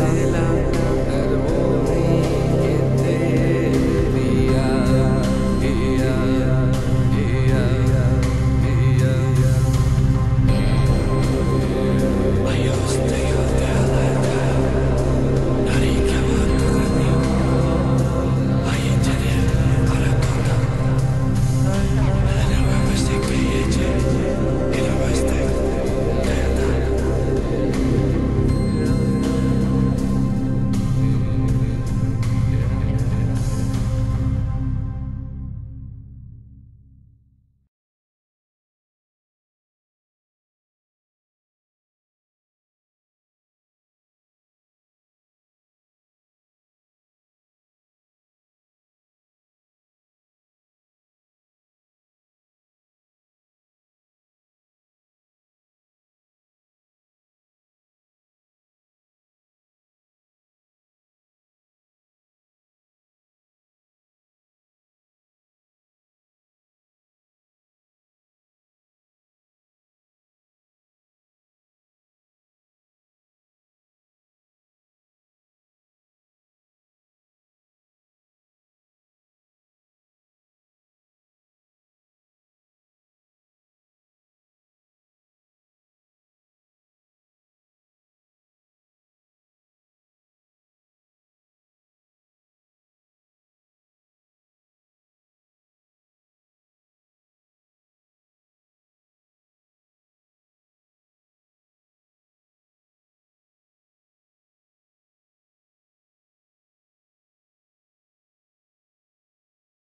Salam.